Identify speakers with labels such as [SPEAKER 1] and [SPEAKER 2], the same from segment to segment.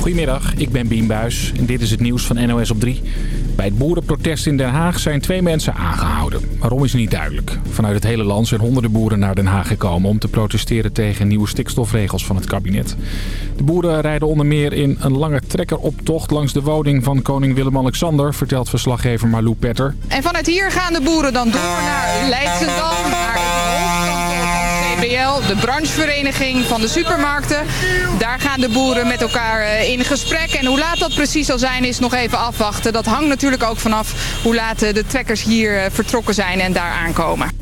[SPEAKER 1] Goedemiddag, ik ben Bien Buis en dit is het nieuws van NOS op 3. Bij het boerenprotest in Den Haag zijn twee mensen aangehouden. Waarom is niet duidelijk. Vanuit het hele land zijn honderden boeren naar Den Haag gekomen... om te protesteren tegen nieuwe stikstofregels van het kabinet. De boeren rijden onder meer in een lange trekkeroptocht... langs de woning van koning Willem-Alexander... vertelt verslaggever Marlou Petter.
[SPEAKER 2] En vanuit hier gaan de boeren dan door naar Leidschendam... naar de branchevereniging van de supermarkten. Daar gaan de boeren met elkaar eh, in gesprek. En hoe laat dat precies zal zijn is nog even afwachten. Dat hangt natuurlijk ook vanaf hoe laat eh, de trekkers hier eh, vertrokken zijn en daar aankomen.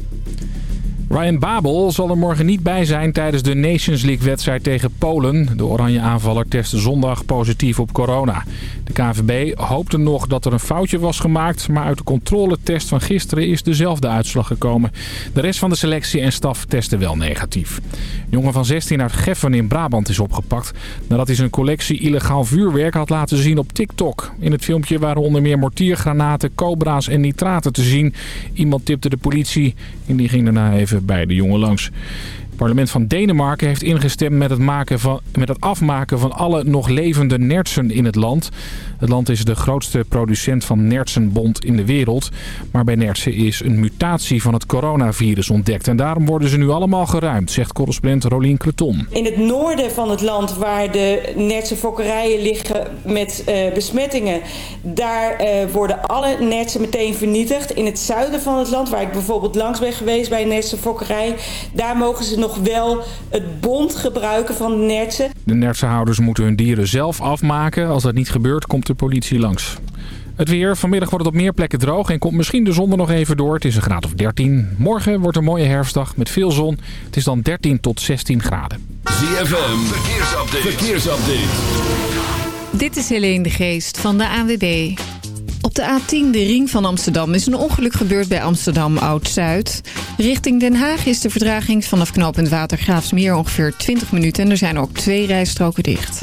[SPEAKER 1] Ryan Babel zal er morgen niet bij zijn tijdens de Nations League-wedstrijd tegen Polen. De oranje aanvaller testte zondag positief op corona. De KNVB hoopte nog dat er een foutje was gemaakt... maar uit de controletest van gisteren is dezelfde uitslag gekomen. De rest van de selectie en staf testen wel negatief. Een jongen van 16 uit Geffen in Brabant is opgepakt... nadat hij zijn collectie illegaal vuurwerk had laten zien op TikTok. In het filmpje waren onder meer mortiergranaten, cobra's en nitraten te zien. Iemand tipte de politie en die ging daarna even bij de jongen langs. Het parlement van Denemarken heeft ingestemd met het, maken van, met het afmaken van alle nog levende nertsen in het land. Het land is de grootste producent van nertsenbont in de wereld. Maar bij nertsen is een mutatie van het coronavirus ontdekt. En daarom worden ze nu allemaal geruimd, zegt correspondent Rolien Creton.
[SPEAKER 3] In het noorden van het land waar de nertsenfokkerijen liggen met uh, besmettingen... daar uh, worden alle nertsen meteen vernietigd. In het zuiden van het land, waar ik bijvoorbeeld langs ben geweest bij een nertsenfokkerij... daar mogen ze nog wel het bont gebruiken van de nertsen.
[SPEAKER 1] De nertsenhouders moeten hun dieren zelf afmaken. Als dat niet gebeurt, komt de politie langs. Het weer. Vanmiddag wordt het op meer plekken droog en komt misschien de zon er nog even door. Het is een graad of 13. Morgen wordt een mooie herfstdag met veel zon. Het is dan 13 tot 16 graden.
[SPEAKER 4] ZFM. Verkeersupdate. Verkeersupdate.
[SPEAKER 5] Dit is Helene de Geest van de ANWB. Op de A10, de ring van Amsterdam, is een ongeluk gebeurd bij Amsterdam Oud-Zuid. Richting Den Haag is de verdraging vanaf knooppunt Watergraafsmeer ongeveer 20 minuten... en er zijn ook twee rijstroken dicht.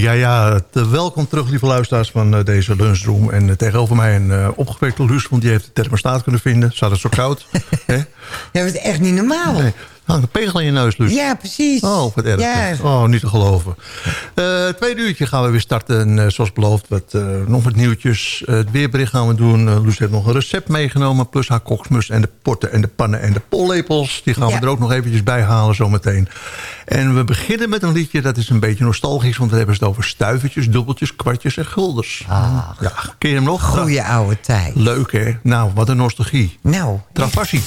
[SPEAKER 6] Ja, ja, te- welkom terug, lieve luisteraars van eh, deze lunchroom. En eh, tegenover mij een eh, opgewekte Luus, want die heeft de thermostaat kunnen vinden. Zat het zo koud?
[SPEAKER 7] Ja, dat is echt niet normaal.
[SPEAKER 6] Nee. Hangt een pegel in je neus, Luus.
[SPEAKER 7] Ja, precies.
[SPEAKER 6] Oh, wat erg.
[SPEAKER 7] Ja.
[SPEAKER 6] Oh, niet te geloven. Eh tweede uurtje gaan we weer starten. En, eh, zoals beloofd, wat, eh, nog wat nieuwtjes. Het weerbericht gaan we doen. Uh, Luus heeft nog een recept meegenomen. Plus haar koksmus en de potten en de pannen en de pollepels. Die gaan
[SPEAKER 7] Ja.
[SPEAKER 6] we er ook nog eventjes bij halen zometeen. En we beginnen met een liedje. Dat is een beetje nostalgisch. Want we hebben het over stuivertjes, dubbeltjes, kwartjes en gulders.
[SPEAKER 7] Ah.
[SPEAKER 6] Ja, ken je hem nog?
[SPEAKER 7] Goeie oude tijd.
[SPEAKER 6] Leuk, hè? Nou, wat een nostalgie.
[SPEAKER 7] Nou,
[SPEAKER 6] Travassie.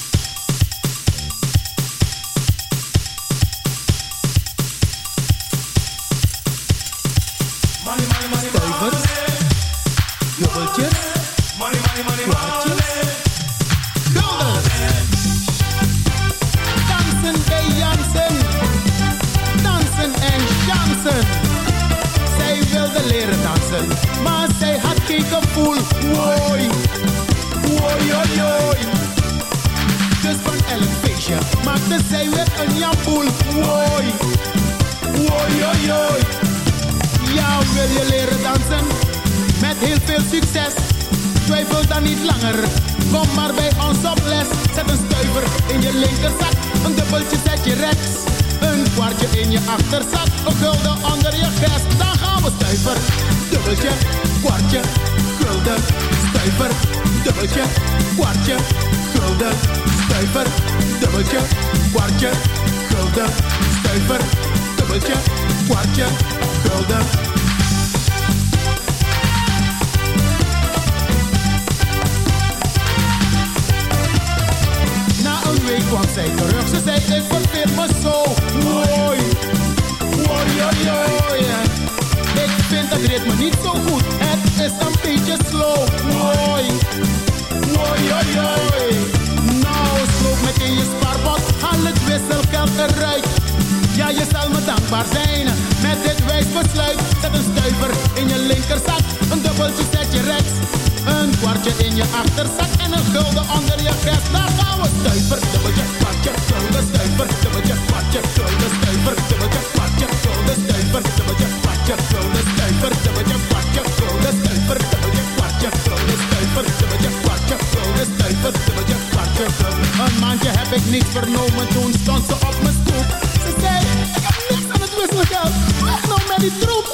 [SPEAKER 8] Wil je leren dansen? Met heel veel succes. Twijfel dan niet langer. Kom maar bij ons op les. Zet een stuiver in je linkerzak. Een dubbeltje zet je rechts. Een kwartje in je achterzak. Een gulden onder je vest. Dan gaan we stuiver. Dubbeltje kwartje, gulden, stuiver, dubbeltje, kwartje, gulden, stuiver, dubbeltje, kwartje, gulden, stuiver, dubbeltje, kwartje, gulden. Een week kwam zij terug, ze zei ik verveer me zo mooi. Oi, oi. Ik vind het ritme niet zo goed, het is een beetje slow. Oi, oi, oi, oi. Nou, sloop meteen je spaarpot, haal het wisselgeld eruit. Ja, je zal me dankbaar zijn. Met dit wijs besluit, zet een stuiver in je linkerzak. Een dubbeltje zet je rechts. Kwartje in je achterzak en een gulden onder je vest. Daar gaan we stuiver, dubbeltje, kwartje, gulden, stuiver, dubbeltje, kwartje, gulden, stuiver, dubbeltje, kwartje, gulden, stuiver, dubbeltje, kwartje, gulden, stuiver, dubbeltje, kwartje, gulden, stuiver, dubbeltje, kwartje, gulden, stuiver, dubbeltje, kwartje, gulden, stuiver, dubbeltje, kwartje, gulden. Een maandje heb ik niets vernomen, toen stond ze op mijn stoep. Ze zei, ik heb niks aan het wisselgeld. Weg nou met die troep,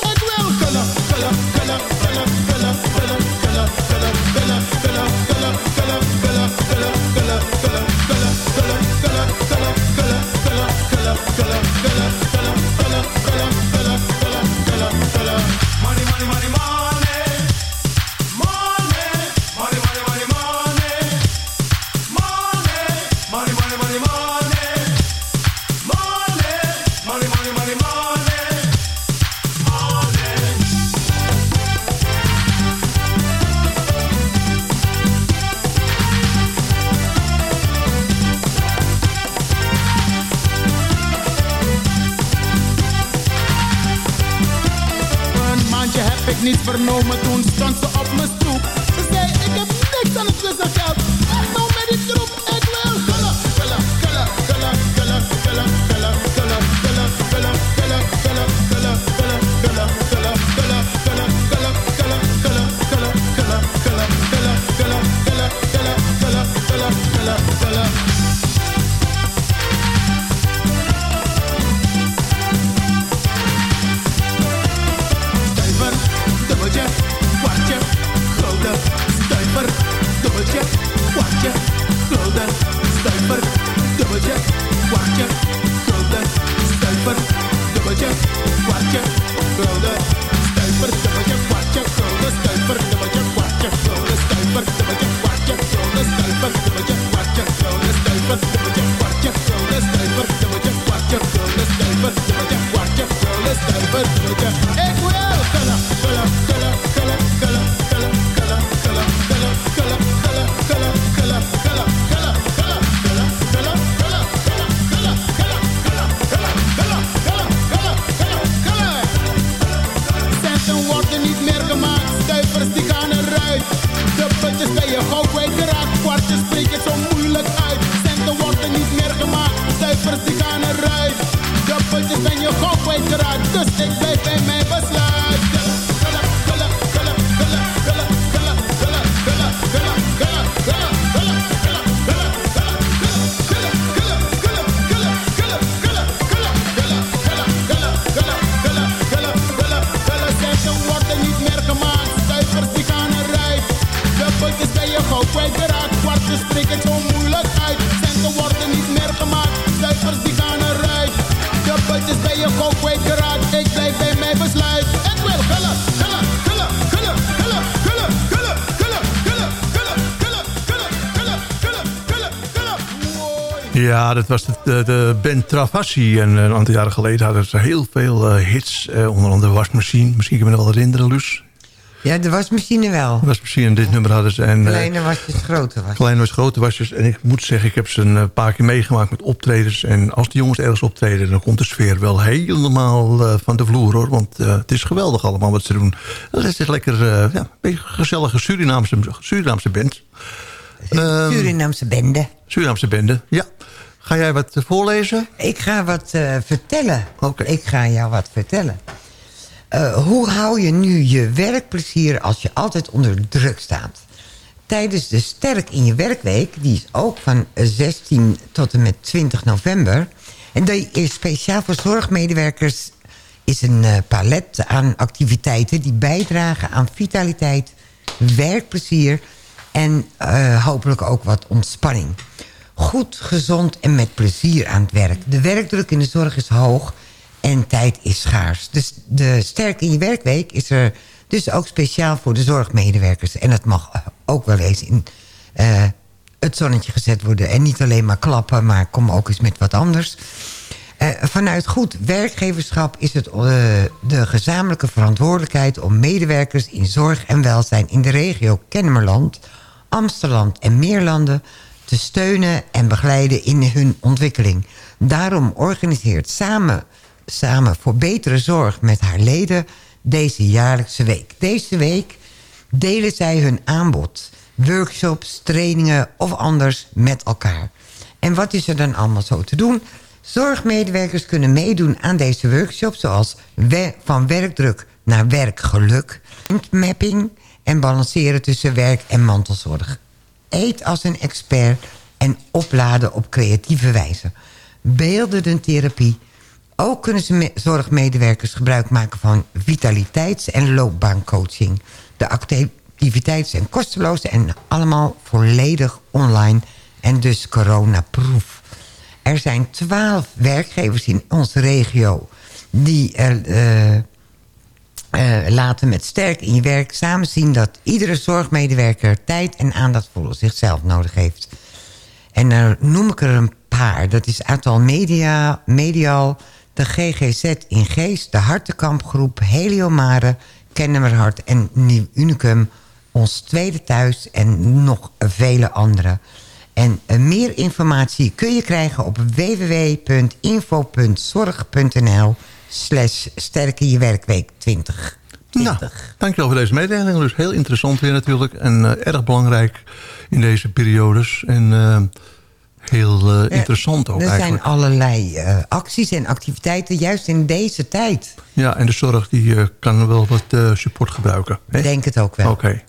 [SPEAKER 6] Ja, dat was de, de, de band Travassi. En eh, een aantal jaren geleden hadden ze heel veel eh, hits. eh, onder andere Wasmachine. Misschien kun je me wel herinneren, Luus.
[SPEAKER 7] Ja, de wasmachine wel.
[SPEAKER 6] Wasmachine en dit nummer hadden ze. En,
[SPEAKER 7] Kleine wasjes, grote wasjes.
[SPEAKER 6] Kleine was grote wasjes. En ik moet zeggen, ik heb ze een paar keer meegemaakt met optredens. En als die jongens ergens optreden, dan komt de sfeer wel helemaal van de vloer hoor. Want het is geweldig allemaal wat ze doen. Het is lekker, eh, ja, een gezellige Surinaamse, Surinaamse band.
[SPEAKER 7] Surinaamse bende.
[SPEAKER 6] Surinaamse bende, ja. Ga jij wat eh, voorlezen?
[SPEAKER 7] Ik ga wat eh, vertellen.
[SPEAKER 6] Oké.
[SPEAKER 7] Ik ga jou wat vertellen. Eh, hoe hou je nu je werkplezier als je altijd onder druk staat? Tijdens de Sterk in je werkweek, die is ook van 16 tot en met 20 november... en die is speciaal voor zorgmedewerkers is een palet aan activiteiten... die bijdragen aan vitaliteit, werkplezier... en hopelijk ook wat ontspanning. Goed, gezond en met plezier aan het werk. De werkdruk in de zorg is hoog en tijd is schaars. Dus de Sterk in je werkweek is er dus ook speciaal voor de zorgmedewerkers. En dat mag ook wel eens in eh, het zonnetje gezet worden. En niet alleen maar klappen, maar kom ook eens met wat anders. Eh, vanuit goed werkgeverschap is het eh, de gezamenlijke verantwoordelijkheid... om medewerkers in zorg en welzijn in de regio Kennemerland... Amsterdam en Meerlanden te steunen en begeleiden in hun ontwikkeling. Daarom organiseert samen, samen voor betere zorg met haar leden deze jaarlijkse week. Deze week delen zij hun aanbod, workshops, trainingen of anders met elkaar. En wat is er dan allemaal zo te doen? Zorgmedewerkers kunnen meedoen aan deze workshops... zoals van werkdruk naar werkgeluk, mapping en balanceren tussen werk en mantelzorg. Eet als een expert en opladen op creatieve wijze. Beeldentherapie. Ook kunnen zorgmedewerkers gebruik maken van vitaliteits- en loopbaancoaching. De activiteiten zijn kosteloos en allemaal volledig online en dus coronaproof. Er zijn twaalf werkgevers in onze regio die eh, eh, laten met sterk in je werk samen zien... dat iedere zorgmedewerker tijd en aandacht voor zichzelf nodig heeft. En dan noem ik er een paar. Dat is aantal media, Medial, de GGZ in Geest... de Hartenkampgroep, Heliomare, Kennemerhart en Nieuw Unicum... ons tweede thuis en nog vele andere. En eh, meer informatie kun je krijgen op www.info.zorg.nl slash sterke je werkweek 20.
[SPEAKER 9] Nou, dankjewel voor deze mededeling. Dus heel interessant weer natuurlijk. En eh, erg belangrijk in deze periodes. En eh, heel eh, interessant ook
[SPEAKER 7] Er
[SPEAKER 9] eigenlijk.
[SPEAKER 7] zijn allerlei acties en activiteiten, juist in deze tijd.
[SPEAKER 9] Ja, en de zorg die kan wel wat support gebruiken. hè?
[SPEAKER 7] Ik denk het ook wel.
[SPEAKER 9] Oké.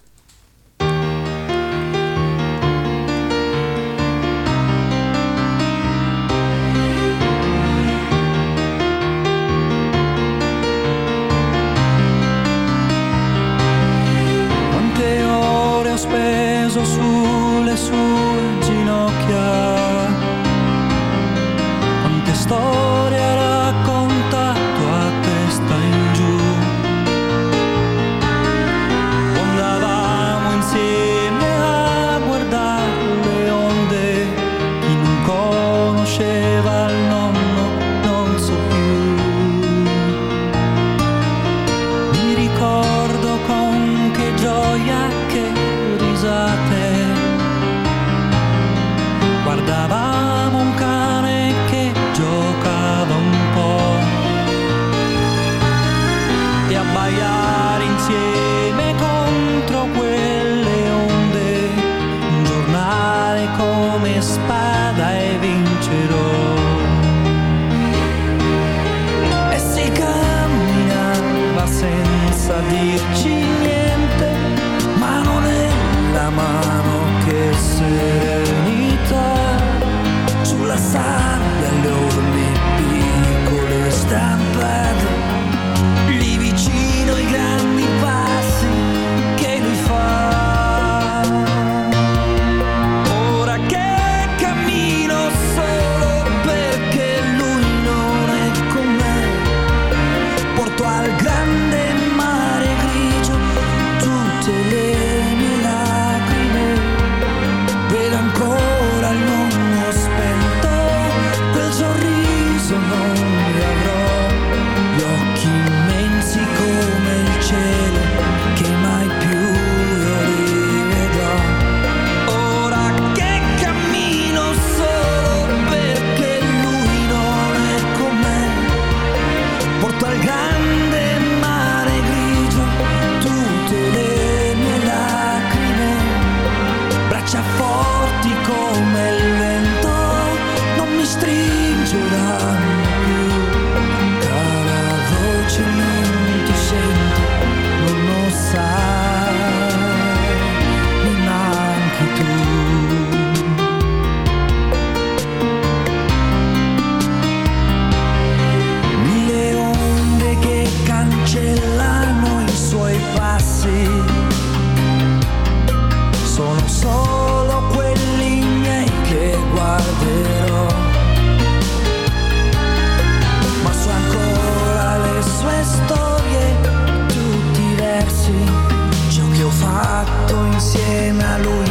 [SPEAKER 10] 耶那路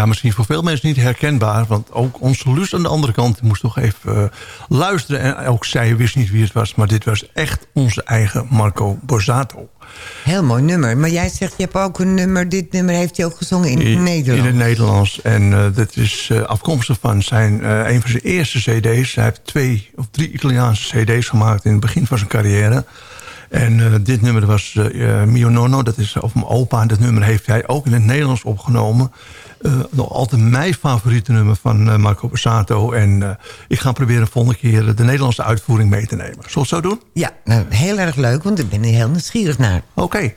[SPEAKER 6] Ja, misschien voor veel mensen niet herkenbaar. Want ook onze Luus aan de andere kant moest toch even eh, luisteren. En ook zij wist niet wie het was. Maar dit was echt onze eigen Marco Borsato.
[SPEAKER 7] Heel mooi nummer. Maar jij zegt, je hebt ook een nummer. Dit nummer heeft hij ook gezongen in het Nederlands.
[SPEAKER 6] In het Nederlands. En eh, dat is eh, afkomstig van zijn, een van zijn eerste cd's. Hij heeft twee of drie Italiaanse cd's gemaakt in het begin van zijn carrière. En dit nummer was Mio Nonno, dat is of mijn opa. En dat nummer heeft hij ook in het Nederlands opgenomen. Eh, nog altijd mijn favoriete nummer van eh, Marco Borsato. En eh, ik ga proberen volgende keer de Nederlandse uitvoering mee te nemen. Zullen we het zo doen?
[SPEAKER 7] Ja, nou, heel erg leuk, want ik ben er heel nieuwsgierig naar.
[SPEAKER 6] Oké.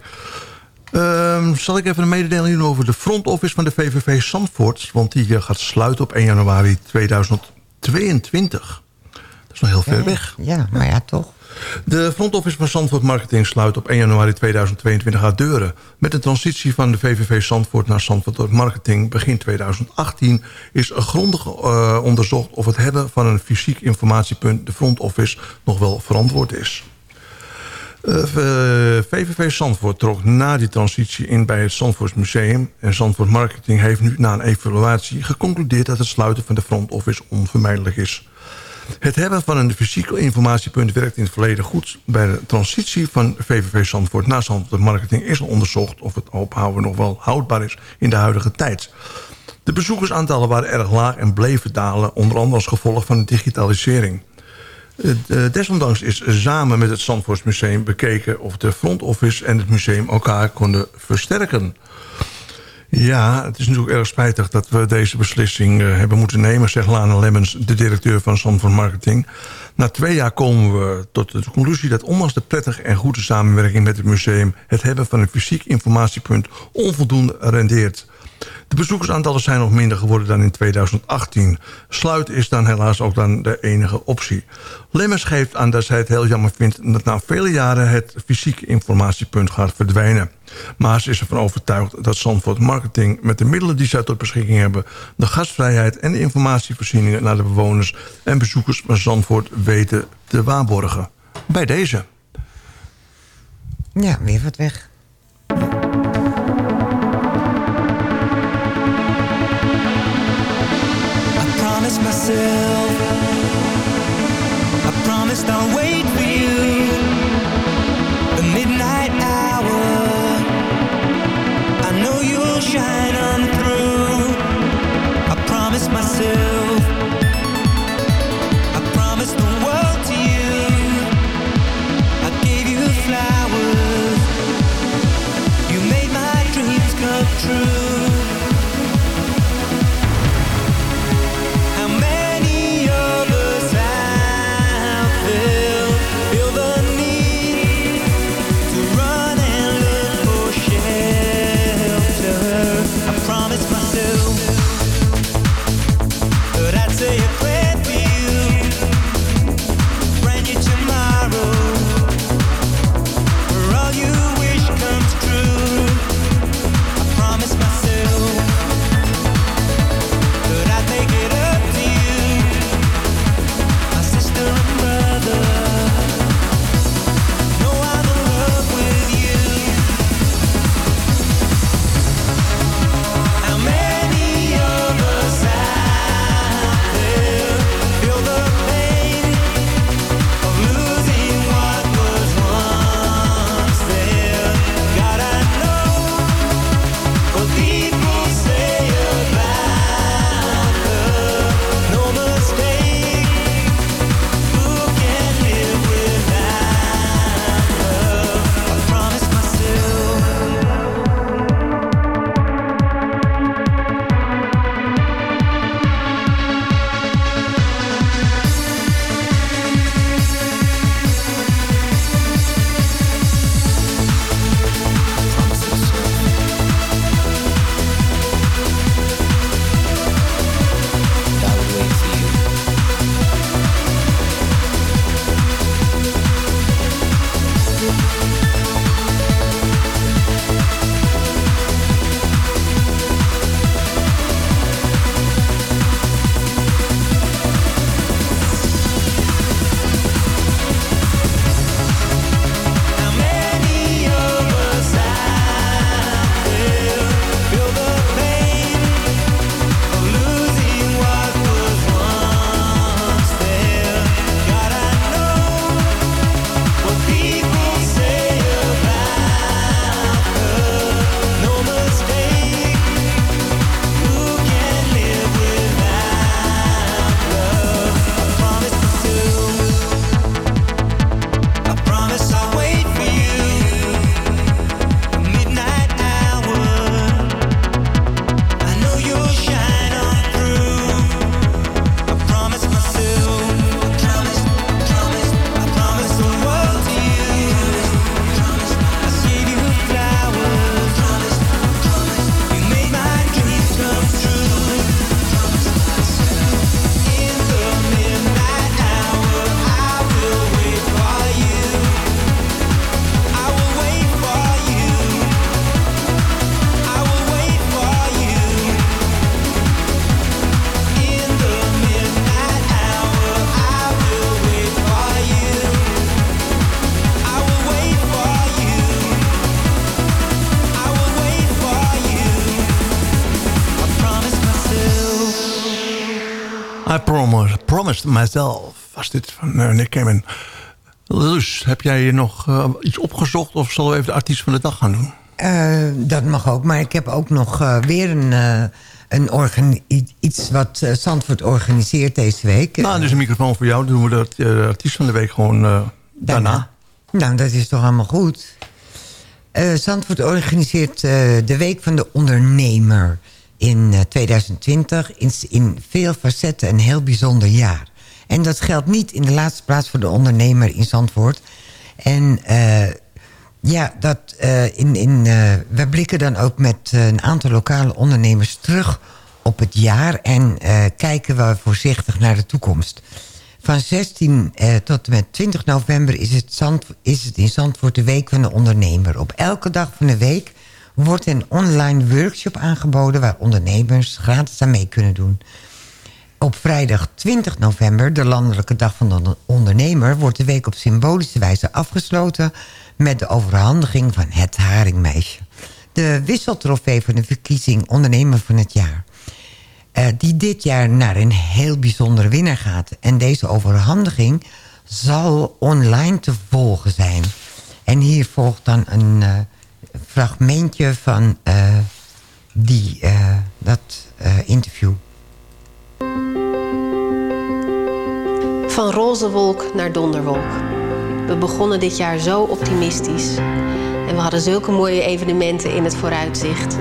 [SPEAKER 6] Ehm, zal ik even een mededeling doen over de front office van de VVV Zandvoort? Want die gaat sluiten op 1 januari 2022. Dat is nog heel ver weg.
[SPEAKER 7] Ja, maar ja, toch.
[SPEAKER 6] De front office van Zandvoort Marketing sluit op 1 januari 2022 haar deuren. Met de transitie van de VVV Zandvoort naar Zandvoort Marketing begin 2018... is grondig eh, onderzocht of het hebben van een fysiek informatiepunt... de front office nog wel verantwoord is. Eh, v- VVV Zandvoort trok na die transitie in bij het Zandvoorts Museum... en Zandvoort Marketing heeft nu na een evaluatie geconcludeerd... dat het sluiten van de front office onvermijdelijk is. Het hebben van een fysiek informatiepunt werkt in het verleden goed. Bij de transitie van VVV Zandvoort naar Zandvoort Marketing is onderzocht... of het ophouden nog wel houdbaar is in de huidige tijd. De bezoekersaantallen waren erg laag en bleven dalen... onder andere als gevolg van de digitalisering. Eh, Desondanks is samen met het Zandvoorts Museum bekeken... of de front office en het museum elkaar konden versterken. Ja, het is natuurlijk erg spijtig dat we deze beslissing eh, hebben moeten nemen... zegt Lana Lemmens, de directeur van Zandvoort Marketing. Na twee jaar komen we tot de conclusie dat ondanks de prettige en goede samenwerking met het museum... het hebben van een fysiek informatiepunt onvoldoende rendeert. De bezoekersaantallen zijn nog minder geworden dan in 2018. Sluiten is dan helaas ook dan de enige optie. Lemmens geeft aan dat zij het heel jammer vindt... dat na vele jaren het fysieke informatiepunt gaat verdwijnen. Maar ze is ervan overtuigd dat Zandvoort Marketing... met de middelen die zij tot beschikking hebben... de gastvrijheid en de informatievoorzieningen... naar de bewoners en bezoekers van Zandvoort weten te waarborgen. Bij deze.
[SPEAKER 7] Ja, weer wat weg.
[SPEAKER 9] Myself.
[SPEAKER 6] Was dit van eh, Nick Cayman. Luus, heb jij nog eh, iets opgezocht... of zullen we even de artiest van de dag gaan doen?
[SPEAKER 7] Eh, dat mag ook, maar ik heb ook nog eh, weer een, een iets wat Zandvoort organiseert deze week.
[SPEAKER 6] Nou, dus een microfoon voor jou. Dan doen we dat, de artiest van de week gewoon eh, daarna.
[SPEAKER 7] Nou, dat is toch allemaal goed. Zandvoort organiseert de Week van de Ondernemer in eh, 2020. In, in veel facetten een heel bijzonder jaar. En dat geldt niet in de laatste plaats voor de ondernemer in Zandvoort. En eh, ja, dat, eh, in, in, eh, we blikken dan ook met een aantal lokale ondernemers terug op het jaar... en kijken we voorzichtig naar de toekomst. Van 16 eh, tot en met 20 november is het, is het in Zandvoort de Week van de Ondernemer. Op elke dag van de week wordt een online workshop aangeboden... waar ondernemers gratis aan mee kunnen doen. Op vrijdag 20 november, de Landelijke Dag van de Ondernemer... wordt de week op symbolische wijze afgesloten... met de overhandiging van het Haringmeisje. De wisseltrofee van de verkiezing Ondernemer van het Jaar. Eh, die dit jaar naar een heel bijzondere winnaar gaat. En deze overhandiging zal online te volgen zijn. En hier volgt dan een eh, fragmentje van eh, die, dat interview.
[SPEAKER 11] Van roze wolk naar donderwolk. We begonnen dit jaar zo optimistisch. En we hadden zulke mooie evenementen in het vooruitzicht.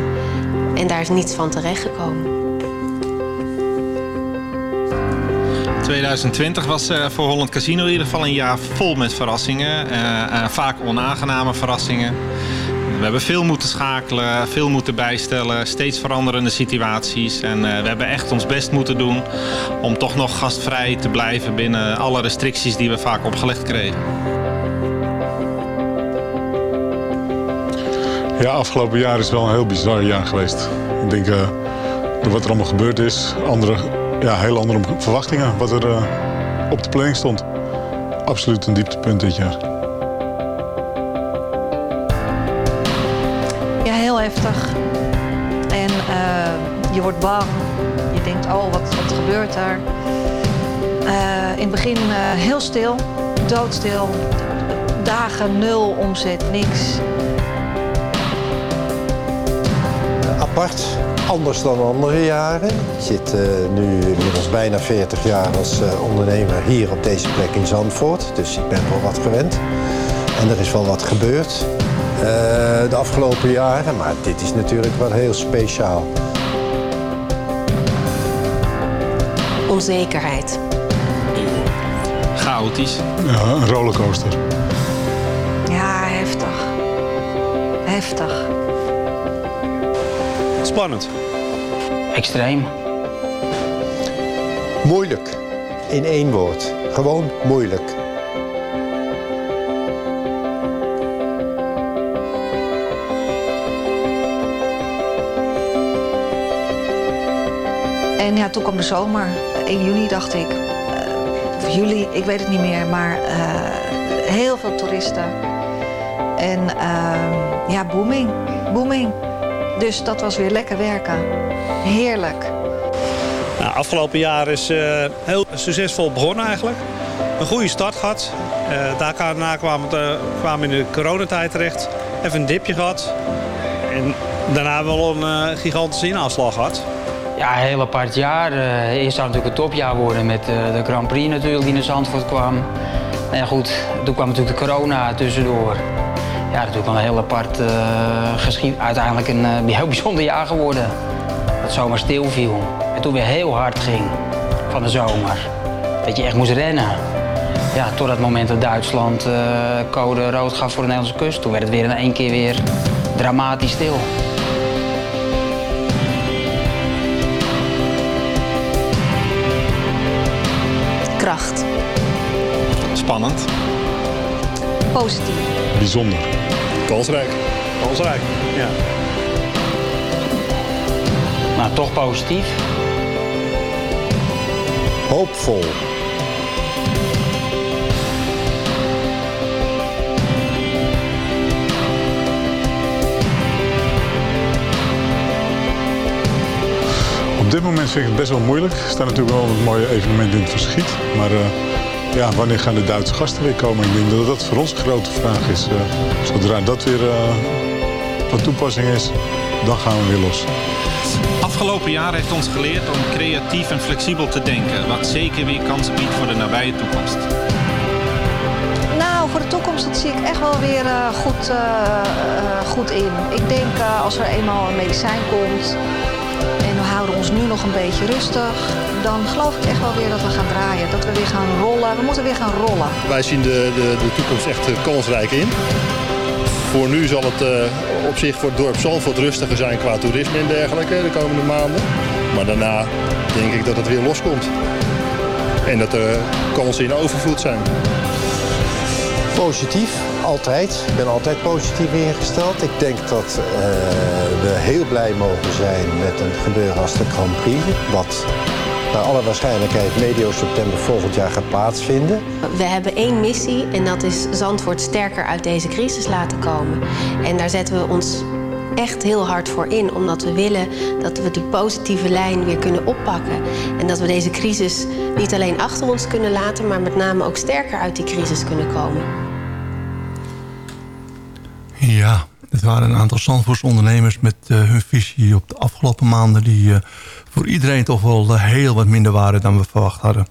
[SPEAKER 11] En daar is niets van terechtgekomen.
[SPEAKER 12] 2020 was eh, voor Holland Casino in ieder geval een jaar vol met verrassingen. eh, eh, vaak onaangename verrassingen. We hebben veel moeten schakelen, veel moeten bijstellen, steeds veranderende situaties. En eh, we hebben echt ons best moeten doen om toch nog gastvrij te blijven binnen alle restricties die we vaak opgelegd kregen.
[SPEAKER 13] Ja, afgelopen jaar is wel een heel bizar jaar geweest. Ik denk, eh, door wat er allemaal gebeurd is, andere, ja, heel andere verwachtingen wat er eh, op de planning stond. Absoluut een dieptepunt dit jaar.
[SPEAKER 14] En eh, je wordt bang. Je denkt, oh, wat, wat gebeurt er? Eh, in het begin eh, heel stil, doodstil. Dagen, nul omzet, niks.
[SPEAKER 15] apart, anders dan andere jaren. Ik zit nu inmiddels bijna 40 jaar als ondernemer hier op deze plek in Zandvoort. Dus ik ben wel wat gewend. En er is wel wat gebeurd de afgelopen jaren. Maar dit is natuurlijk wel heel speciaal.
[SPEAKER 11] Onzekerheid.
[SPEAKER 12] Chaotisch.
[SPEAKER 13] Ja, een rollercoaster.
[SPEAKER 14] Ja, heftig. Heftig.
[SPEAKER 16] Spannend.
[SPEAKER 15] Extreem. Moeilijk. In één woord. Gewoon moeilijk.
[SPEAKER 14] En ja, toen kwam de zomer. In juni dacht ik, eh, of juli, ik weet het niet meer, maar eh, heel veel toeristen. En ehm, ja, booming, booming. Dus dat was weer lekker werken. Heerlijk.
[SPEAKER 16] Nou, afgelopen jaar is eh, heel succesvol begonnen eigenlijk. Een goede start gehad. Eh, daarna kwamen we kwamen in de coronatijd terecht. Even een dipje gehad. En daarna wel een gigantische inhaalslag gehad.
[SPEAKER 17] Ja, een heel apart jaar. Eh, eerst zou het natuurlijk een topjaar worden met eh, de Grand Prix natuurlijk die naar Zandvoort kwam. Nou ja, goed, toen kwam natuurlijk de corona tussendoor. Ja, natuurlijk wel een heel apart eh geschied. Uiteindelijk een heel bijzonder jaar geworden. Dat zomaar stil viel. En toen weer heel hard ging van de zomer. Dat je echt moest rennen. Ja, tot het moment dat Duitsland eh, code rood gaf voor de Nederlandse kust. Toen werd het weer in één keer weer dramatisch stil.
[SPEAKER 12] Spannend.
[SPEAKER 14] Positief.
[SPEAKER 13] Bijzonder.
[SPEAKER 16] Kansrijk. Kansrijk, ja.
[SPEAKER 17] Maar toch positief.
[SPEAKER 15] Hoopvol.
[SPEAKER 13] Op dit moment vind ik het best wel moeilijk. Er staan natuurlijk wel een mooie evenementen in het verschiet. Maar eh, ja, wanneer gaan de Duitse gasten weer komen? Ik denk dat dat voor ons een grote vraag is. Eh, zodra dat weer eh, van toepassing is, dan gaan we weer los.
[SPEAKER 12] Afgelopen jaar heeft ons geleerd om creatief en flexibel te denken. Wat zeker weer kansen biedt voor de nabije toekomst.
[SPEAKER 14] Nou, voor de toekomst dat zie ik echt wel weer eh, goed, eh, eh, goed in. Ik denk eh, als er eenmaal een medicijn komt en we houden ons nu nog een beetje rustig, dan geloof wel weer dat we gaan draaien. Dat we weer gaan rollen. We moeten weer gaan rollen.
[SPEAKER 18] Wij zien de, de, de toekomst echt eh, kansrijk in. Voor nu zal het eh, op zich voor het dorp Zandvoort rustiger zijn qua toerisme en dergelijke de komende maanden. Maar daarna denk ik dat het weer loskomt. En dat er kansen in overvloed zijn.
[SPEAKER 15] Positief, altijd. Ik ben altijd positief ingesteld. Ik denk dat eh, we heel blij mogen zijn met een gebeuren als de Grand Prix. Wat naar alle waarschijnlijkheid medio september volgend jaar gaat plaatsvinden.
[SPEAKER 11] We hebben één missie en dat is Zandvoort sterker uit deze crisis laten komen. En daar zetten we ons echt heel hard voor in, omdat we willen dat we de positieve lijn weer kunnen oppakken. En dat we deze crisis niet alleen achter ons kunnen laten, maar met name ook sterker uit die crisis kunnen komen.
[SPEAKER 19] Ja, het waren een aantal Zandvoorts ondernemers met eh, hun visie op de afgelopen maanden... die eh, voor iedereen toch wel eh, heel wat minder waren dan we verwacht hadden.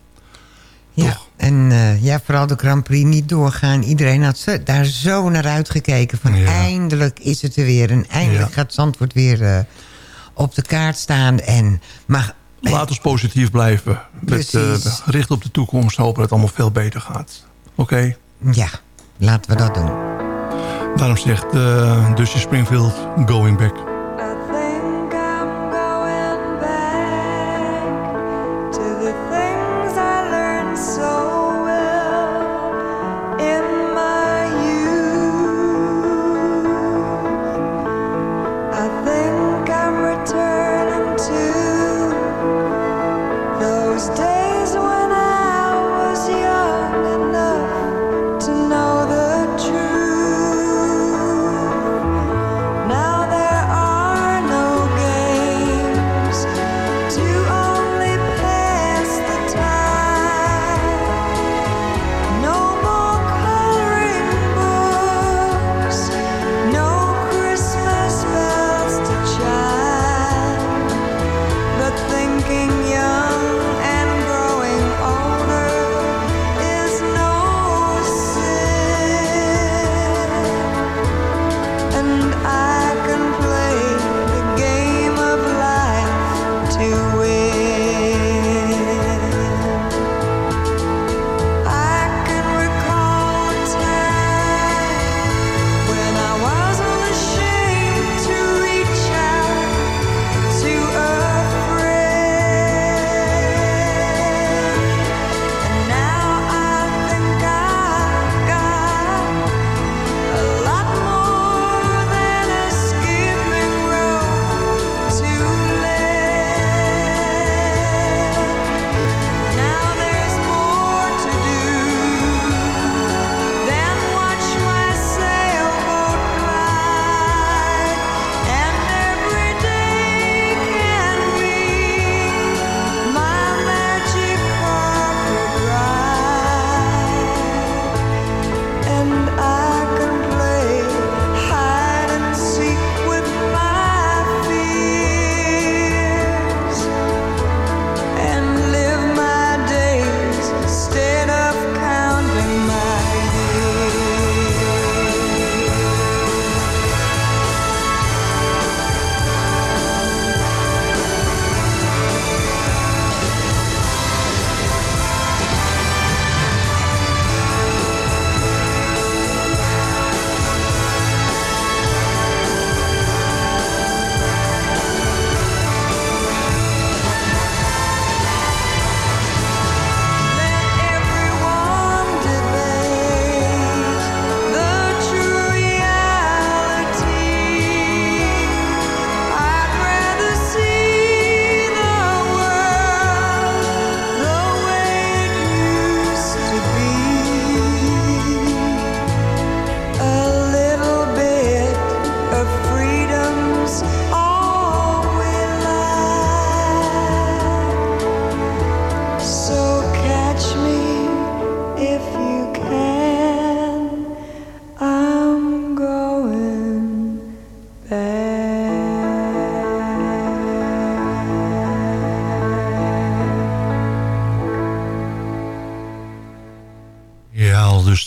[SPEAKER 7] Ja, en ja, vooral de Grand Prix niet doorgaan. Iedereen had daar zo naar uitgekeken. Van eindelijk is het er weer. En eindelijk
[SPEAKER 19] Ja.
[SPEAKER 7] gaat Zandvoort weer op de kaart staan. En, maar
[SPEAKER 19] Laat ons positief blijven. Met richt op de toekomst. Hopen dat het allemaal veel beter gaat. Oké?
[SPEAKER 7] ja, laten we dat doen.
[SPEAKER 19] Daarom zegt uh, Dusty Springfield Going Back.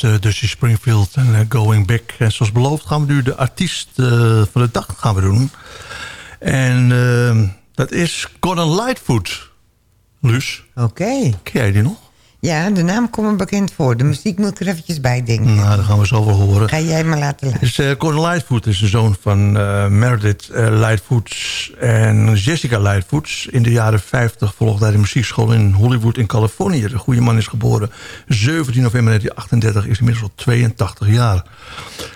[SPEAKER 20] Was
[SPEAKER 6] de Dusty Springfield en eh, Going Back. En zoals beloofd gaan we nu de artiest eh, van de dag gaan we doen. En eh, dat is Gordon Lightfoot. Luus.
[SPEAKER 7] Oké.
[SPEAKER 6] Ken jij die nog?
[SPEAKER 7] Ja, de naam komt me bekend voor. De muziek moet ik er eventjes bij denken.
[SPEAKER 6] Nou, dat gaan we zo wel horen.
[SPEAKER 7] Ga jij maar laten luisteren.
[SPEAKER 6] Dus, uh, Lightfoot is de zoon van uh, Meredith uh, Lightfoot en Jessica Lightfoot. In de jaren 50 volgde hij de muziekschool in Hollywood in Californië. De goede man is geboren 17 november 1938, is inmiddels al 82 jaar.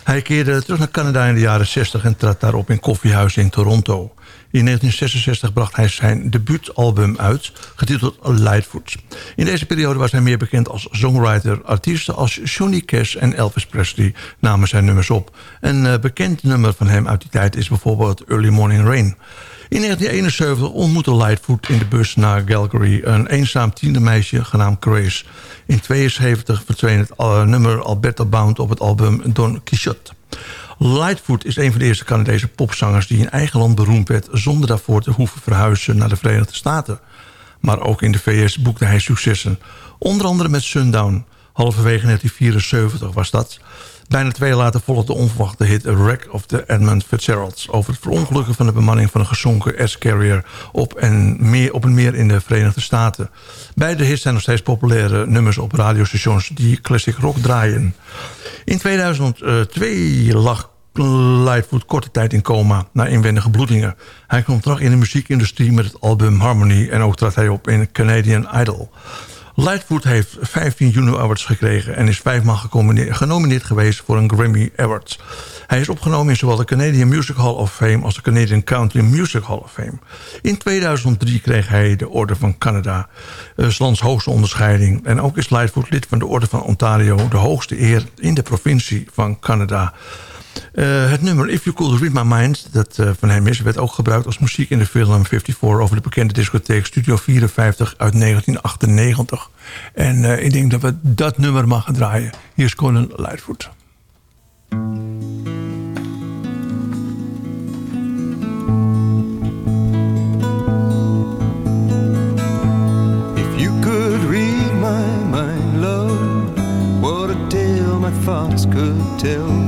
[SPEAKER 6] Hij keerde terug naar Canada in de jaren 60 en trad daarop in koffiehuizen in Toronto. In 1966 bracht hij zijn debuutalbum uit, getiteld Lightfoot. In deze periode was hij meer bekend als songwriter. Artiesten als Johnny Cash en Elvis Presley namen zijn nummers op. Een uh, bekend nummer van hem uit die tijd is bijvoorbeeld Early Morning Rain. In 1971 ontmoette Lightfoot in de bus naar Calgary een eenzaam tienermeisje genaamd Grace. In 1972 verdween het uh, nummer Alberta Bound op het album Don Quixote. Lightfoot is een van de eerste Canadese popzangers... die in eigen land beroemd werd... zonder daarvoor te hoeven verhuizen naar de Verenigde Staten. Maar ook in de VS boekte hij successen. Onder andere met Sundown. Halverwege 1974 was dat. Bijna twee jaar later volgde de onverwachte hit... A Wreck of the Edmund Fitzgeralds... over het verongelukken van de bemanning van een gezonken S-carrier... Op, en meer, op een meer in de Verenigde Staten. Beide hits zijn nog steeds populaire nummers op radiostations... die classic rock draaien. In 2002 lag Lightfoot korte tijd in coma na inwendige bloedingen. Hij kwam terug in de muziekindustrie met het album Harmony... en ook trad hij op in Canadian Idol. Lightfoot heeft 15 Juno Awards gekregen... en is vijfmaal genomineerd geweest voor een Grammy Awards. Hij is opgenomen in zowel de Canadian Music Hall of Fame... als de Canadian Country Music Hall of Fame. In 2003 kreeg hij de Orde van Canada, uh, lands hoogste onderscheiding. En ook is Lightfoot lid van de Orde van Ontario... de hoogste eer in de provincie van Canada... Uh, het nummer If You Could Read My Mind, dat uh, van hem is... werd ook gebruikt als muziek in de film 54... over de bekende discotheek Studio 54 uit 1998. En uh, ik denk dat we dat nummer mogen draaien. Hier is Conan Lightfoot.
[SPEAKER 21] If you could read my mind, love, what a tale my thoughts could tell.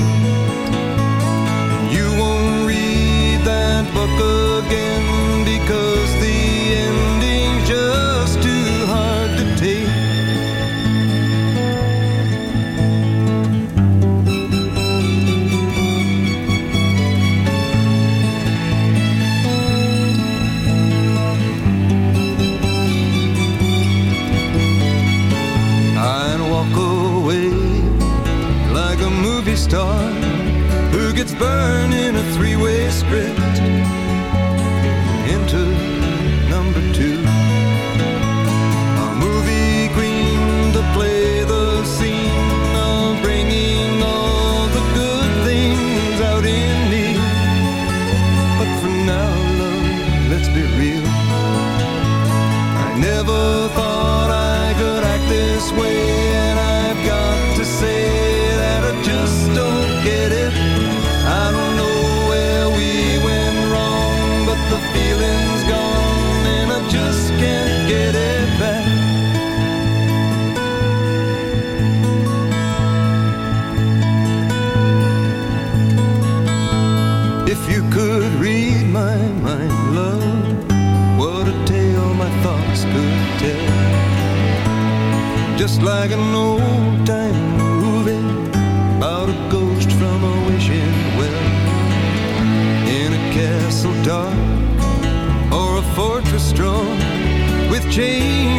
[SPEAKER 21] Again because the ending's just too hard to take. I'd walk away like a movie star who gets burned in a three-way script
[SPEAKER 6] change.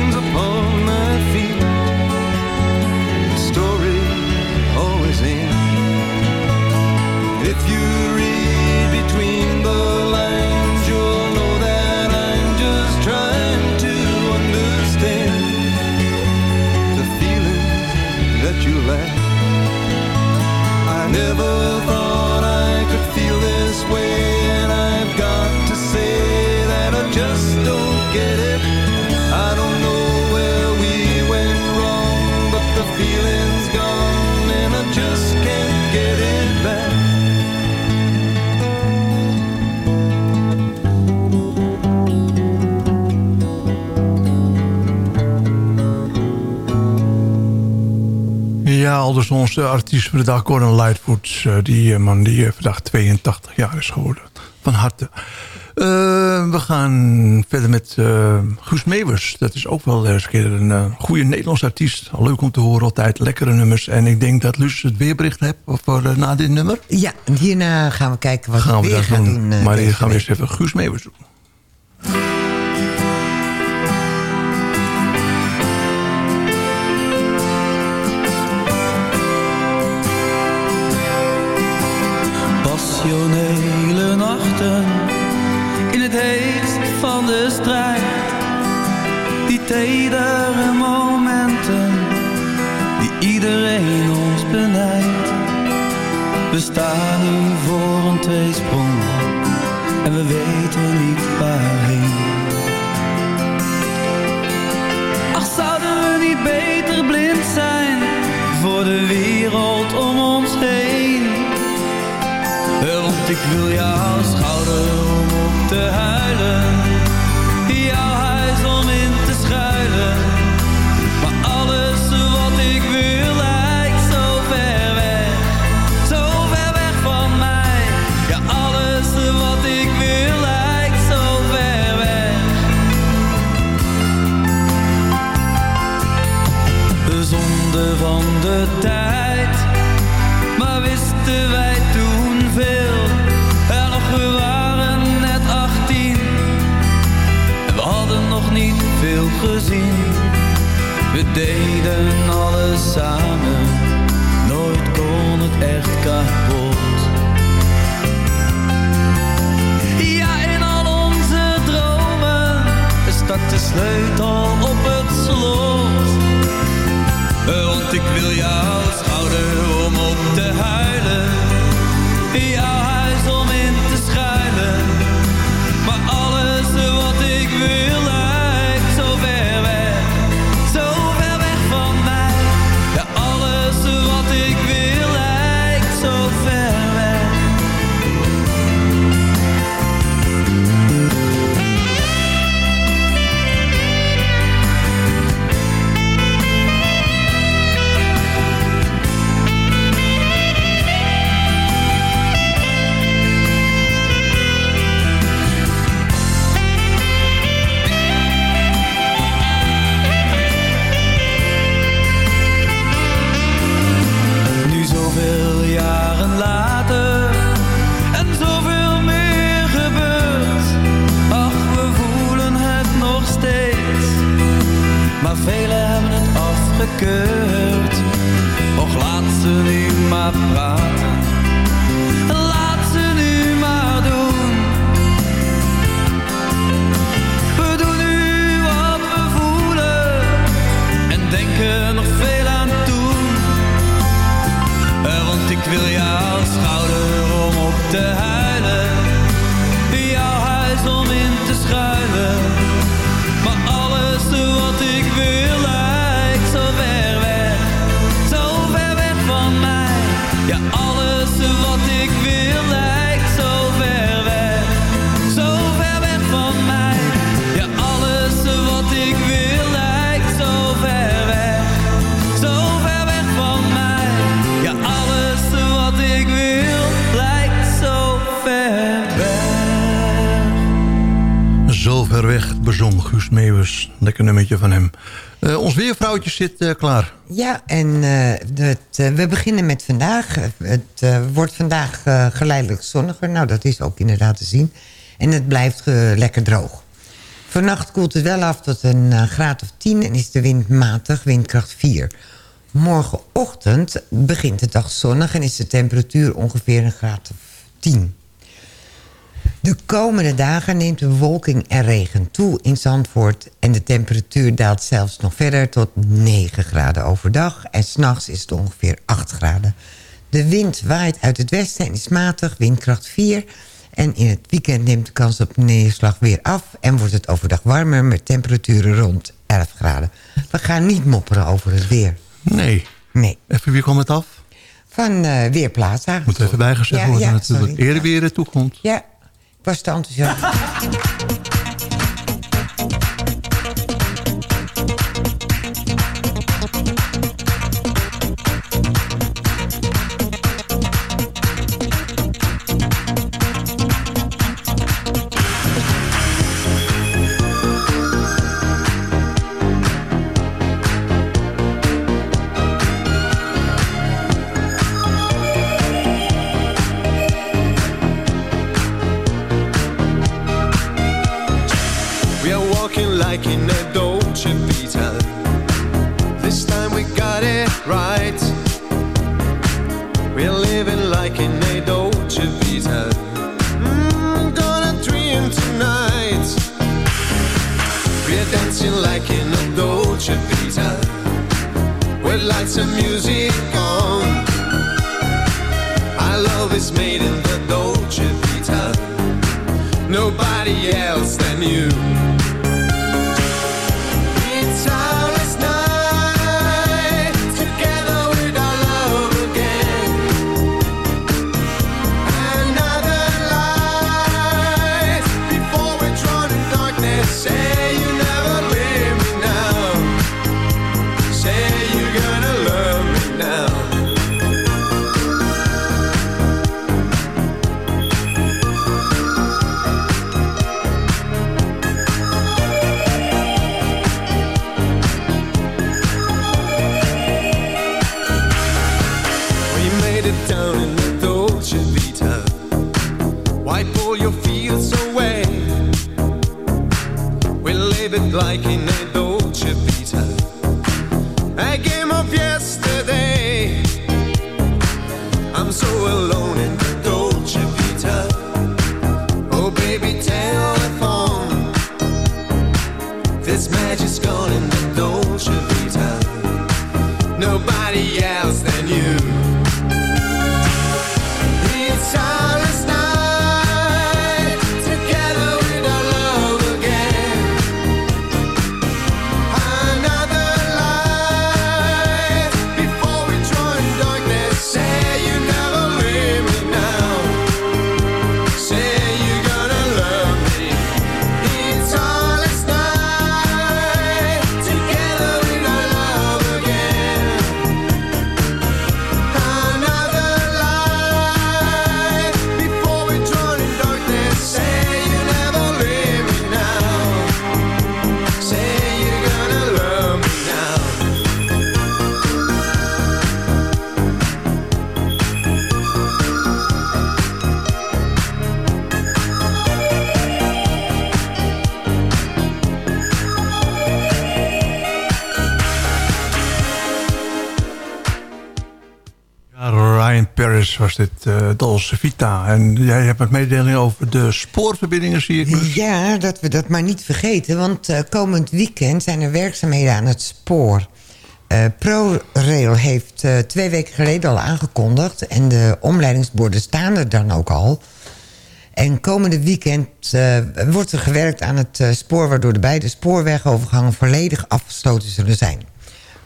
[SPEAKER 6] Onze artiest van de dag, Gordon Lightfoot. eh, die eh, man die eh, vandaag 82 jaar is geworden. Van harte. We gaan verder met Guus Meeuwers. Dat is ook wel eens een keer een goede Nederlands artiest. Leuk om te horen, altijd lekkere nummers. En ik denk dat Luus het weerbericht hebt voor, na dit nummer.
[SPEAKER 7] Ja, en hierna gaan we kijken wat
[SPEAKER 6] gaan
[SPEAKER 7] we
[SPEAKER 6] we
[SPEAKER 7] weer gaan
[SPEAKER 6] doen.
[SPEAKER 7] doen.
[SPEAKER 6] maar hier gaan we eerst even Guus Meeuwers doen.
[SPEAKER 9] Strijd. Die tedere momenten die iedereen ons benijdt. We staan nu voor een tweesprong en we weten niet waarheen. Ach, zouden we niet beter blind zijn voor de wereld om afgekeurd. Och, laat ze nu maar praten, laat ze nu maar doen. We doen nu wat we voelen en denken nog veel aan toen. Eh, Want ik wil jouw schouder om op te huilen weg
[SPEAKER 6] bezong Guus Meeuwers. Lekker nummertje van hem. Eh, ons weervrouwtje zit eh, klaar.
[SPEAKER 7] Ja, en eh, we beginnen met vandaag. Het wordt vandaag geleidelijk zonniger. Nou, dat is ook inderdaad te zien. En het blijft lekker droog. Vannacht koelt het wel af tot een graad of 10 en is de wind matig, windkracht 4. Morgenochtend begint de dag zonnig en is de temperatuur ongeveer een graad of 10. De komende dagen neemt de bewolking en regen toe in Zandvoort... en de temperatuur daalt zelfs nog verder tot 9 graden overdag... en s'nachts is het ongeveer 8 graden. De wind waait uit het westen en is matig, windkracht 4... en in het weekend neemt de kans op neerslag weer af... en wordt het overdag warmer met temperaturen rond 11 graden. We gaan niet mopperen over het weer.
[SPEAKER 6] Nee.
[SPEAKER 7] Nee.
[SPEAKER 6] Even, wie kwam het af?
[SPEAKER 7] Van eh Weerplaza.
[SPEAKER 6] Moet even bijgezegd
[SPEAKER 7] Ja,
[SPEAKER 6] worden
[SPEAKER 7] ja,
[SPEAKER 6] natuurlijk. Eerder weer de toekomst.
[SPEAKER 7] Ja, was te enthousiast.
[SPEAKER 21] A game of
[SPEAKER 6] was dit, eh Dolce Vita. En jij hebt een mededeling over de spoorverbindingen, zie ik. dus.
[SPEAKER 7] Ja, dat we dat maar niet vergeten. Want eh, komend weekend zijn er werkzaamheden aan het spoor. Eh, ProRail heeft twee weken geleden al aangekondigd... en de omleidingsborden staan er dan ook al. En komende weekend wordt er gewerkt aan het spoor... waardoor de beide spoorwegovergangen volledig afgesloten zullen zijn.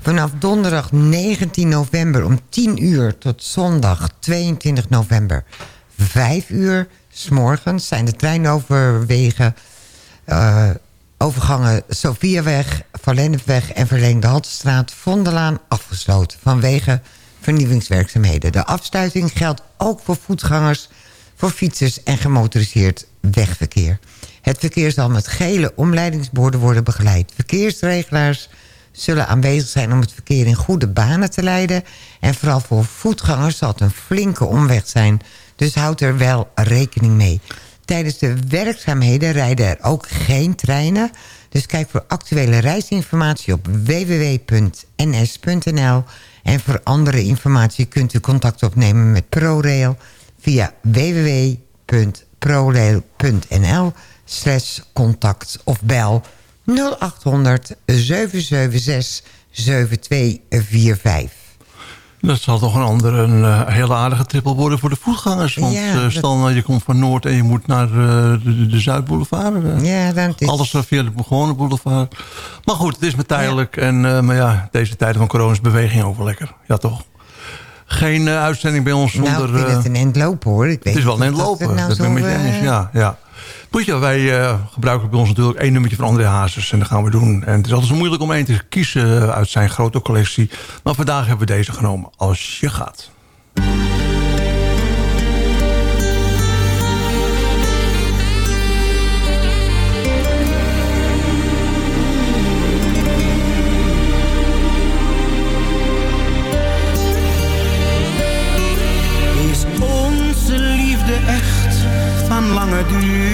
[SPEAKER 7] Vanaf donderdag 19 november om 10 uur tot zondag 22 november 5 uur... s morgens zijn de treinoverwegen... eh, overgangen Sofiaweg, Van Lennepweg en Verlengde Haltestraat... Vondelaan afgesloten vanwege vernieuwingswerkzaamheden. De afsluiting geldt ook voor voetgangers, voor fietsers en gemotoriseerd wegverkeer. Het verkeer zal met gele omleidingsborden worden begeleid. Verkeersregelaars zullen aanwezig zijn om het verkeer in goede banen te leiden. En vooral voor voetgangers zal het een flinke omweg zijn. Dus houd er wel rekening mee. Tijdens de werkzaamheden rijden er ook geen treinen. Dus kijk voor actuele reisinformatie op www.ns.nl. En voor andere informatie kunt u contact opnemen met ProRail via www.prorail.nl contact of bel 0800 776 7245.
[SPEAKER 6] Dat zal toch een andere, een eh, hele aardige trippel worden voor de voetgangers. Want
[SPEAKER 7] Ja,
[SPEAKER 6] eh, stel nou, je komt van Noord en je moet naar eh, de, de Zuidboulevard.
[SPEAKER 7] Ja, dan is...
[SPEAKER 6] Alles via de gewone boulevard. Maar goed, het is maar tijdelijk. En, maar ja, deze tijden van corona is beweging ook wel lekker. Ja, toch? Geen uitzending bij ons zonder...
[SPEAKER 7] nou, ik vind het een end lopen hoor. Ik weet
[SPEAKER 6] het is wel een
[SPEAKER 7] niet
[SPEAKER 6] eind
[SPEAKER 7] of
[SPEAKER 6] lopen.
[SPEAKER 7] het nou
[SPEAKER 6] dat ben ik met je eens.
[SPEAKER 7] eh,
[SPEAKER 6] Ja, wij eh, gebruiken bij ons natuurlijk één nummertje van André Hazes. En dat gaan we doen. En het is altijd zo moeilijk om één te kiezen uit zijn grote collectie. Maar vandaag hebben we deze genomen. Als je gaat.
[SPEAKER 22] Is onze liefde echt van lange duur?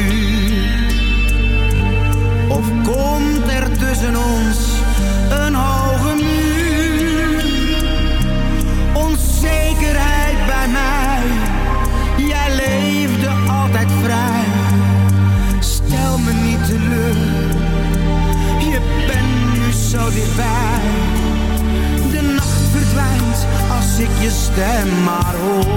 [SPEAKER 22] Stem maar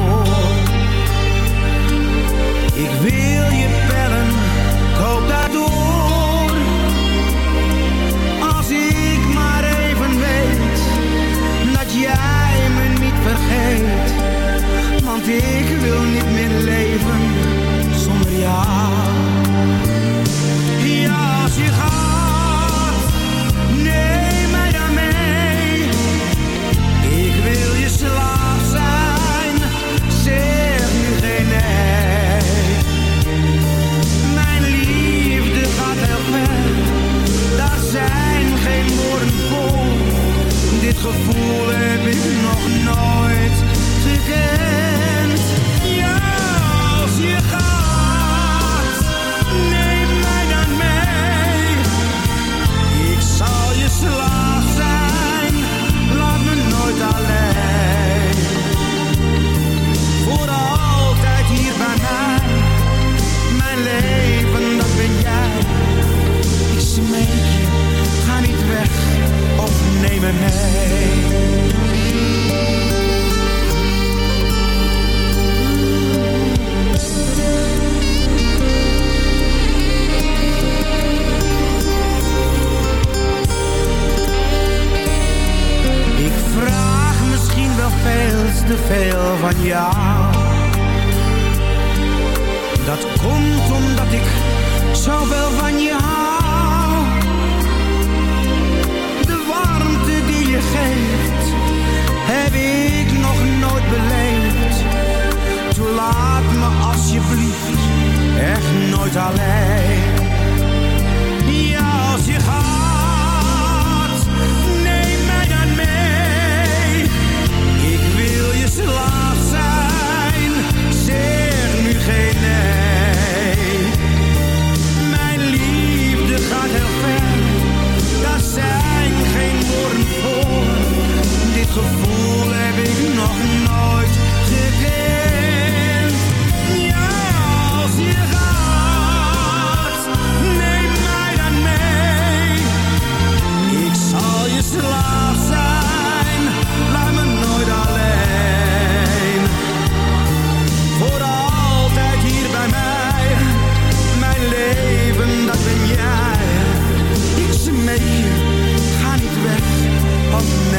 [SPEAKER 22] omdat ik zoveel van je hou. De warmte die je geeft, heb ik nog nooit beleefd. Toen laat me alsjeblieft echt nooit alleen. Ja, als je gaat.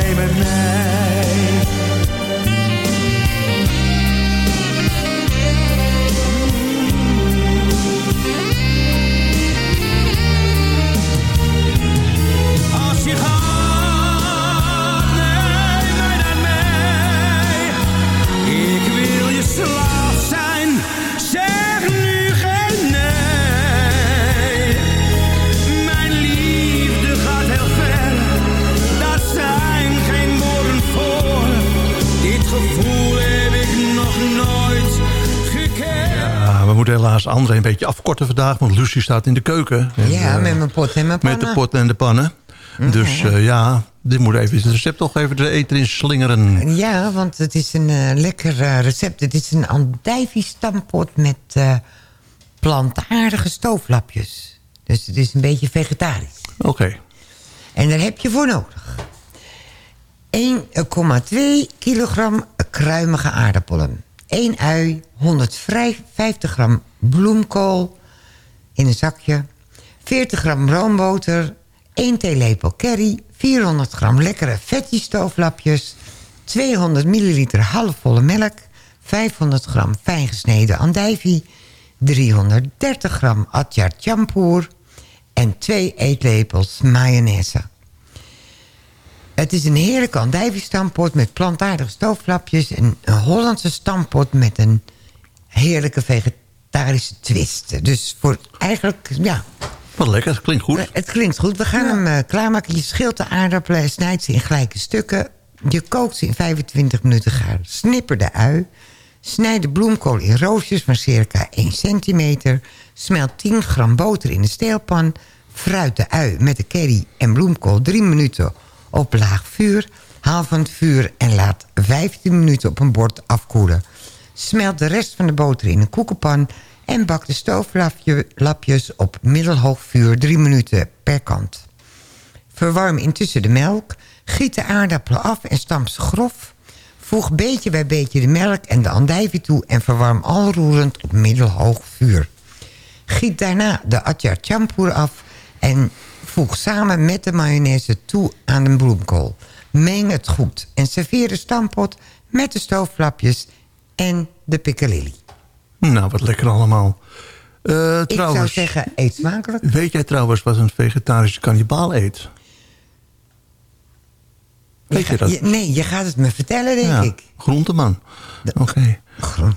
[SPEAKER 22] mee met.
[SPEAKER 6] Helaas André een beetje afkorten vandaag. Want Lucie staat in de keuken. En,
[SPEAKER 7] Ja,
[SPEAKER 6] eh,
[SPEAKER 7] met mijn pot en mijn
[SPEAKER 6] Met de
[SPEAKER 7] pannen.
[SPEAKER 6] potten en de pannen. Dus eh, ja, dit moet even het recept toch even de eten in slingeren.
[SPEAKER 7] Ja, want het is een eh, lekker eh, recept. Het is een andijvie-stampot met eh, plantaardige stooflapjes. Dus het is een beetje vegetarisch.
[SPEAKER 6] Oké.
[SPEAKER 7] En daar heb je voor nodig. 1,2 kilogram kruimige aardappelen. 1 ui, 150 gram bloemkool in een zakje. 40 gram roomboter. 1 theelepel curry. 400 gram lekkere veggie stooflapjes. 200 milliliter halfvolle melk. 500 gram fijn gesneden andijvie. 330 gram atjar champoer. En 2 eetlepels mayonaise. Het is een heerlijke andijviestampot met plantaardige stooflapjes... en een Hollandse stampot met een heerlijke vegetarische twist. Dus voor eigenlijk, ja...
[SPEAKER 6] Wat lekker, het klinkt goed.
[SPEAKER 7] Het klinkt goed. We gaan hem eh, klaarmaken. Je schilt de aardappelen en snijdt ze in gelijke stukken. Je kookt ze in 25 minuten gaar. Snipper de ui. Snijd de bloemkool in roosjes van circa 1 centimeter. Smelt 10 gram boter in de steelpan. Fruit de ui met de curry en bloemkool 3 minuten op laag vuur. Haal van het vuur en laat 15 minuten op een bord afkoelen. Smelt de rest van de boter in een koekenpan... en bak de stooflapjes op middelhoog vuur 3 minuten per kant. Verwarm intussen de melk. Giet de aardappelen af en stamp ze grof. Voeg beetje bij beetje de melk en de andijvie toe... en verwarm al roerend op middelhoog vuur. Giet daarna de atjar af... en voeg samen met de mayonaise toe aan de bloemkool. Meng het goed en serveer de stampot met de stooflapjes en de piccalilli.
[SPEAKER 6] Nou, wat lekker allemaal. Eh,
[SPEAKER 7] Ik
[SPEAKER 6] trouwens,
[SPEAKER 7] zou zeggen, eet smakelijk.
[SPEAKER 6] Weet jij trouwens wat een vegetarische kannibaal eet? Weet je dat?
[SPEAKER 7] Je- nee, je gaat het me vertellen, denk
[SPEAKER 6] ja,
[SPEAKER 7] ik.
[SPEAKER 6] groenteman. Oké. Ja,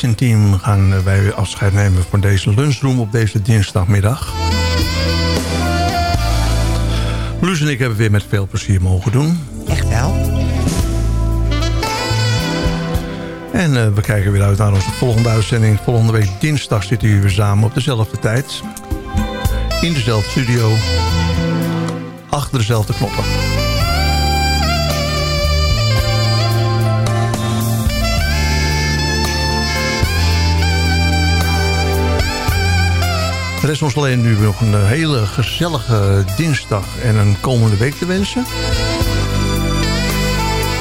[SPEAKER 6] Passion Team... gaan wij weer afscheid nemen van deze lunchroom op deze dinsdagmiddag. Luus en ik hebben weer met veel plezier mogen doen.
[SPEAKER 7] Echt wel.
[SPEAKER 6] En eh, we kijken weer uit naar onze volgende uitzending. Volgende week dinsdag zitten we weer samen op dezelfde tijd. In dezelfde studio. Achter dezelfde knoppen. Is ons alleen nu nog een hele gezellige dinsdag en een komende week te wensen.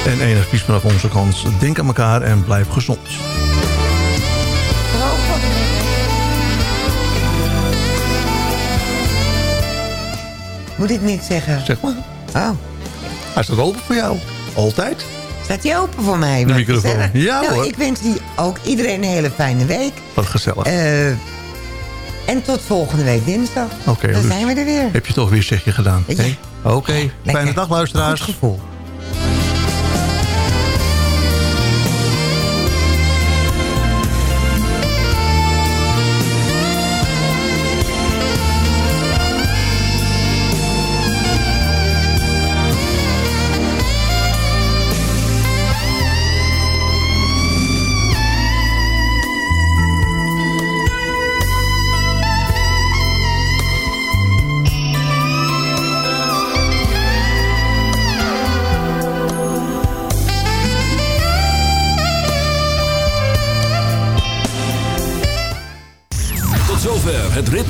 [SPEAKER 6] En enig advies vanaf onze kant. Denk aan elkaar en blijf gezond.
[SPEAKER 7] Moet ik niks zeggen?
[SPEAKER 6] Zeg maar.
[SPEAKER 7] Oh.
[SPEAKER 6] Hij staat open voor jou. Altijd.
[SPEAKER 7] Staat die open voor mij?
[SPEAKER 6] De microfoon. Ja,
[SPEAKER 7] nou,
[SPEAKER 6] hoor.
[SPEAKER 7] Ik wens die ook iedereen een hele fijne week.
[SPEAKER 6] Wat gezellig.
[SPEAKER 7] Eh, en tot volgende week dinsdag.
[SPEAKER 6] Oké,
[SPEAKER 7] Dan zijn we er weer.
[SPEAKER 6] Heb je toch weer zegje gedaan?
[SPEAKER 7] Ja.
[SPEAKER 6] Oké, fijne dag luisteraars.
[SPEAKER 7] Goed gevoel.